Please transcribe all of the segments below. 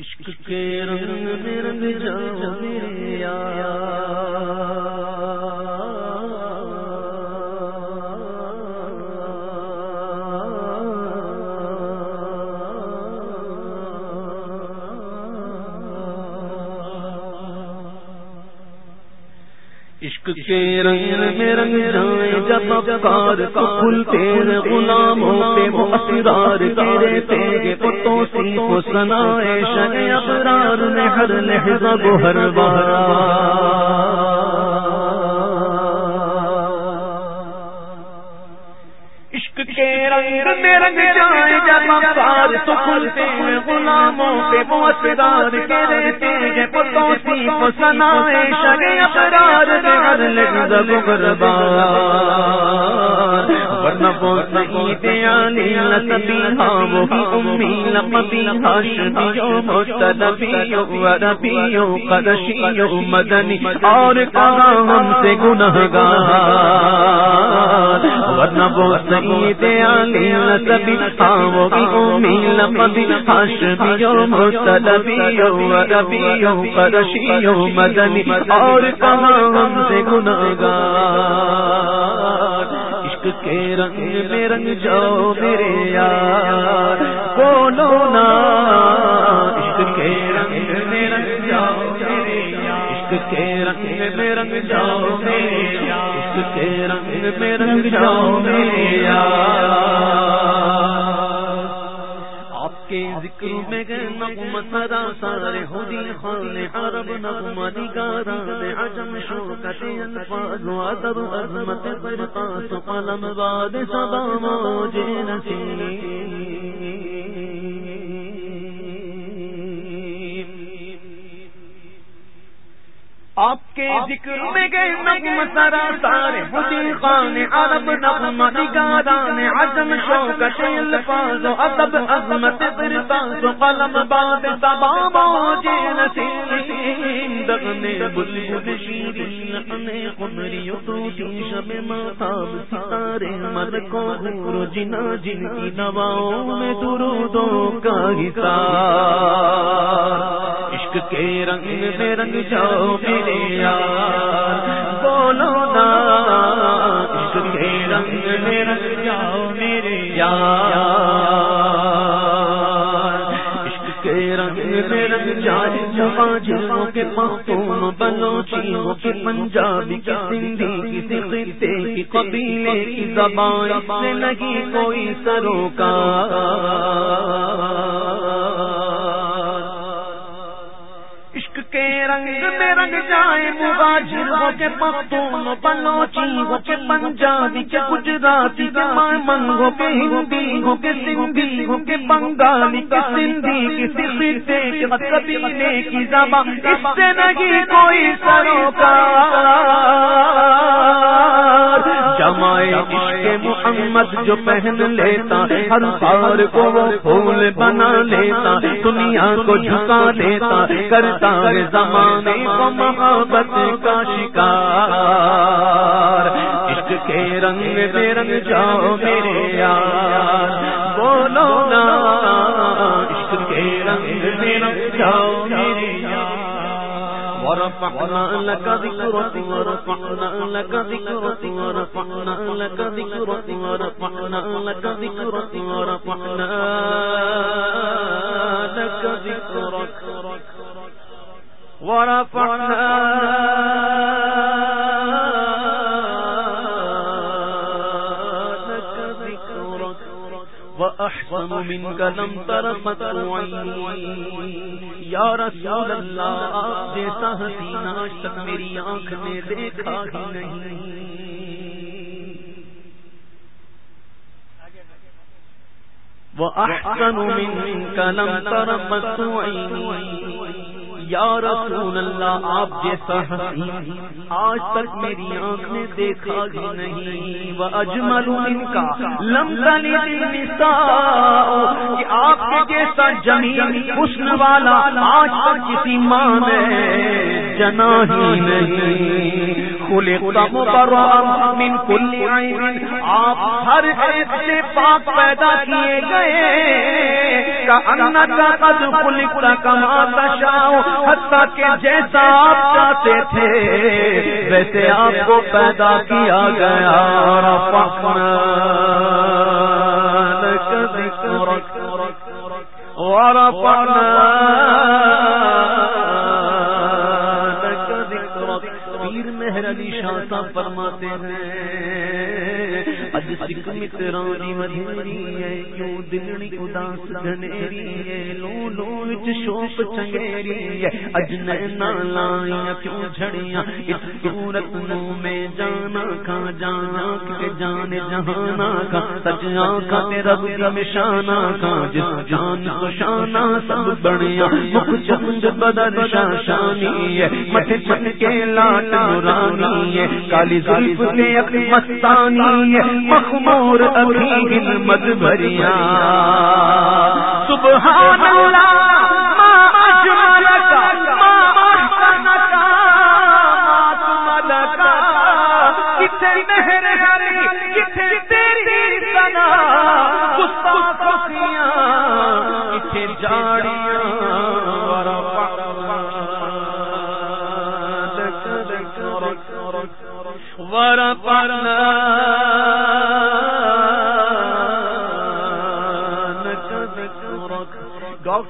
عشق کے رنگ میں رنگ جاؤ میرے یار۔ کے رنگ میں رنگ جائیں جب افکار کو کھلتے ہیں غلاموں پہ وہ اسرار تیرے تیرے پتوں سی کو سنائے شن ابرار میں ہر لحظہ وہ ہر بار۔ کے رنگ میں رنگ جائیں جب افکار تو کھلتے ہیں غلاموں پہ وہ اسرار کے رہتے ہیں کو سنائے شن ابرار میں ہر لحظہ وہ ورنہ ہاں، وہی امی وربیوں قرشیوں، مدنی، اور کہاں ہم سے گنہگار ورنہ وہ سعید علی لسبی ہاں وہی امی مدنی، اور کہاں ہم سے گنہگار کے رنگ میں رنگ جاؤ میرے یار بولو نا عشق کے رنگ میں رنگ جاؤ میرے یار۔ کے ذکر میں گئے نغم سرا سارے ہودی خان عرب نغم نگاران عجم شوکت انفاظ و عدر عظمت قرطاس قلم باد سبا موج آپ کے ذکر میں گئے نغم سرا، سارے ہودی خان عرب نغم نگاران عجم شوکت الفاظ و ادب، عظمت برتاس و قلم باد سبا موج نسیم دغنے بلبل شیرین انے قمری اتوٹی شب ماتاب، ستارے ملکوں حور جنا، جن کی نواؤں میں درودوں کا حسار کے رنگ میں رنگ جاؤ میرے یار بولو نا عشق کے رنگ میں رنگ جاؤ میرے یار عشق کے رنگ میں رنگ جائے جماجوں کے پختون بلوچیوں کے پنجابی کی سندھی کسی خطے کی قبیلے کی زبان سے نہیں کوئی سروکار رنگ میں رنگ جائے ہو کے پختون بلوچی ہو کے پنجابی کے گجراتی کے منگوں کے ہندی ہو کے سندھی ہو کے بنگالی کے سندھی کسی خطے کے قبیلے کی زبان، اس سے نہیں کوئی سروکار جمائے عشق محمد جو پہن لیتا ہر بار کو وہ پھول بنا لیتا دنیا کو جھکا لیتا کرتا زمانے کو محبت کا شکار۔ عشق کے رنگ میں رنگ جاؤ میرے یار ورفعنا لك ذكرك ورفعنا لك ذكرك ورفعنا لك ذكرك ورفعنا لك ذكرك ورفعنا لك ذكرك ورفعنا احسن منك لم ترفت عيني. یا رسول اللہ آپ جیسا حسین آج تک میری آنکھ نے دیکھا ہی نہیں۔ وہ احسن منك لم ترفت عيني۔ یا رسول اللہ، آپ جیسا حسین آج تک میری آنکھ نے دیکھا ہی نہیں۔ وہ اجمل ان کا لمبا کہ آپ کے جیسا جمیل، حسن والا آج تک کسی ماں میں جنا ہی نہیں۔ خلقت مبرأ من کل عین آپ ہر عیب سے پاک پیدا کیے گئے. کا قد خلقت کما تشاء. حتیٰ کہ جیسا آپ چاہتے تھے، ویسے آپ کو پیدا کیا گیا. رفعنا لك ذکرک. ورفعنا پیر مہر علی شاہ فرماتے ہیں۔ اج سکھ مترانی مدھیری ہے کیوں دلنی اداس گھنیری ہے لو لو وچ شوق چنگیری ہے اج نینا لائیاں کیوں جھڑیاں اس صورت نو میں جانا کھا جانا کہ جان جہانا کا سچ آنکھا تے رب دی مشانہ کا جس جان کو شانہ سب بڑیا مکھ چند بدن شاشانی ہے مٹھ چن کے لاٹ نورانی ہے کالی ظلف کے اپنی مستانی ہے مخمور ابھی مد بھریا بھریاں سبحان اللہ تیری سنا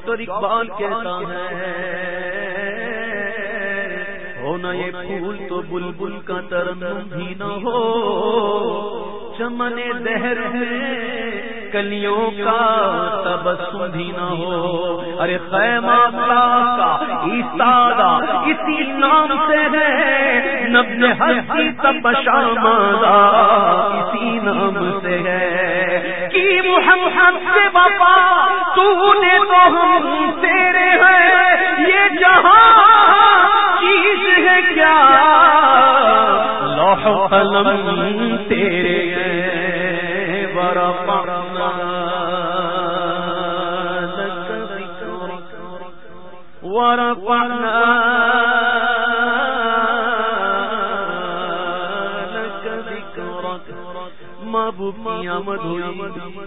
ڈاکٹر اقبال کہتا ہے ہونا یہ پھول تو بلبل کا ترنم بھی نہ ہو چمنے دہر ہے، کلیوں کا تبسم بھی نہ ہو. ارے خیمہ کا ایستادہ اسی نام سے ہے نبن ہستی تب شامادہ اسی نام سے ہے محمد سے وفا تو نے تو ہم تیرے ہیں۔ یہ جہاں چیز ہے کیا؟ لوح قلم تیرے محبوب کی آمد ہوئی۔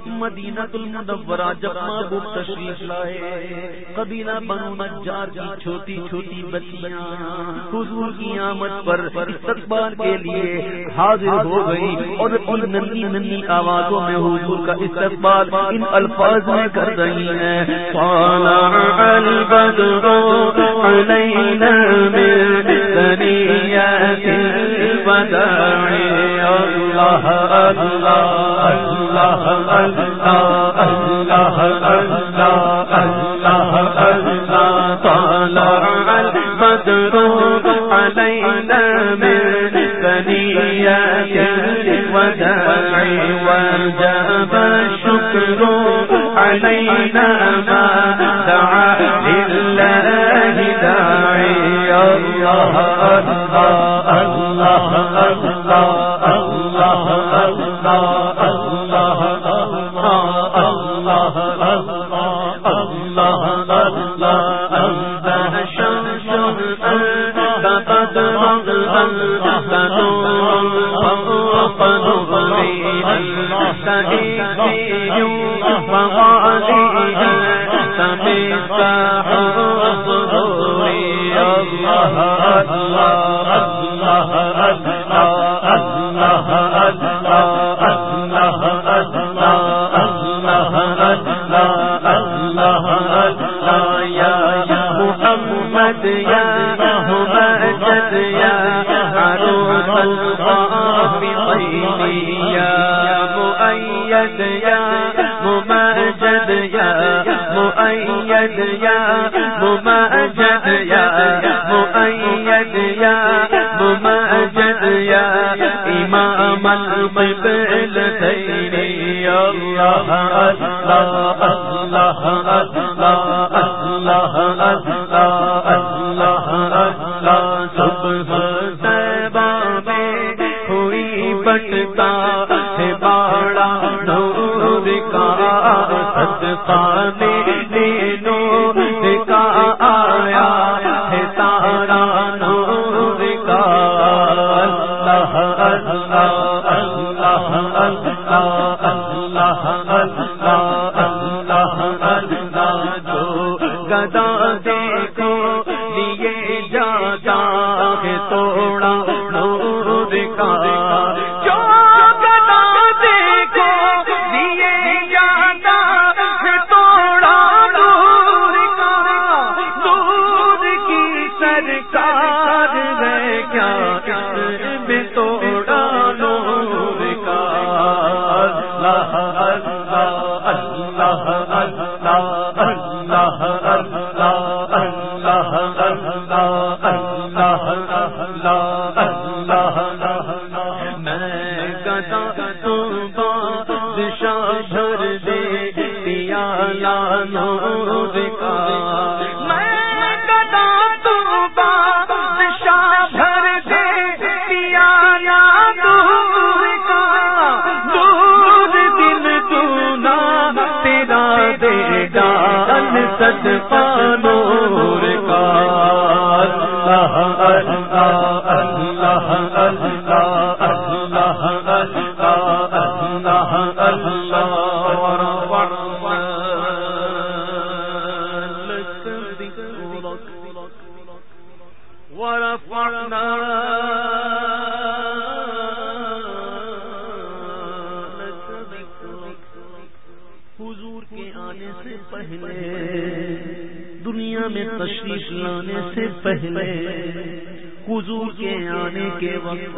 مدینہ المنورہ جب محبوب تشریف لائے، قبیلہ بنو نجار کی چھوٹی چھوٹی بچیاں حضور کی آمد پر استقبال کے لیے حاضر ہو گئی اور ان ننی ننی آوازوں میں حضور کا استقبال ان الفاظ میں کر رہی ہیں۔ علينا ما دعا لله داعي الله الله الله الله الله الله الله الله الله الله أنت شمس أنت بدر مؤید یا ممجد یا مؤید یا ممجد یا مؤید یا ممجد یا امام القبل تیری اللہ اللہ اللہ اللہ اللہ کا آیا ہے تارا نور کا اللہ اللہ اللہ اللہ اللہ اللہ اللہ گدا کار ہے کیا میں کا اللہ تو بادشاہ بھر بات بلانے سے پہلے حضور کے آنے کے وقت،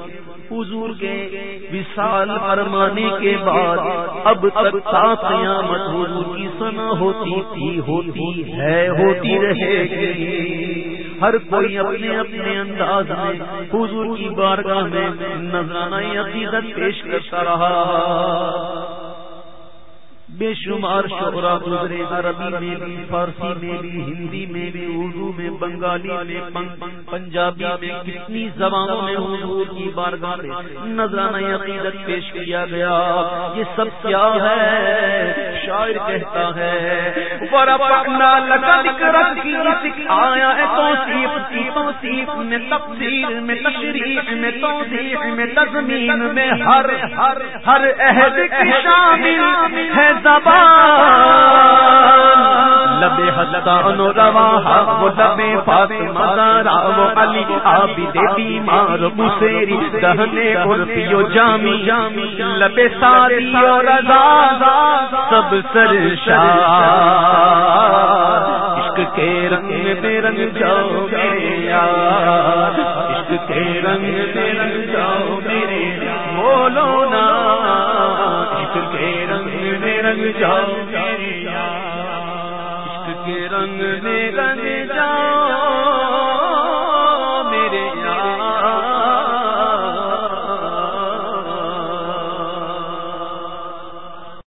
حضور کے وصال فرمانے کے بعد اب تک تا قیامت حضور کی سنا ہوتی تھی، ہوتی ہے، ہوتی رہے گی۔ ہر کوئی اپنے اپنے انداز میں حضور کی بارگاہ میں نظرانہ عقیدت پیش کرتا رہا۔ بے شمار شعرا گزرے عربی میں بھی، فارسی میں بھی، ہندی میں بھی، اردو میں، بنگالی میں پنجابی میں کتنی زبانوں میں حضور کی بارگاہ میں نظرانہ عقیدت پیش کیا گیا۔ یہ سب کیا ہے؟ شاعر کہتا ہے آیا ہے توصیف کی، توصیف میں تفسیر میں تشریح، میں توضیح، میں تزمین میں ہر ہر ہر عہد شامل ہے لبے حسان و روا وہ لبے فاطمہ زارا وہ علی عابد بیمار مسیری دہنے قرفی و جامی لبے ساری و رضا، سب سر عشق کے رنگ میں رنگ جاؤ میرے یار۔ عشق کے رنگ میں رنگ جاؤ میرے بولو نا عشق کے رنگ میں رنگ جاؤ رنگ میں رنگ جاؤ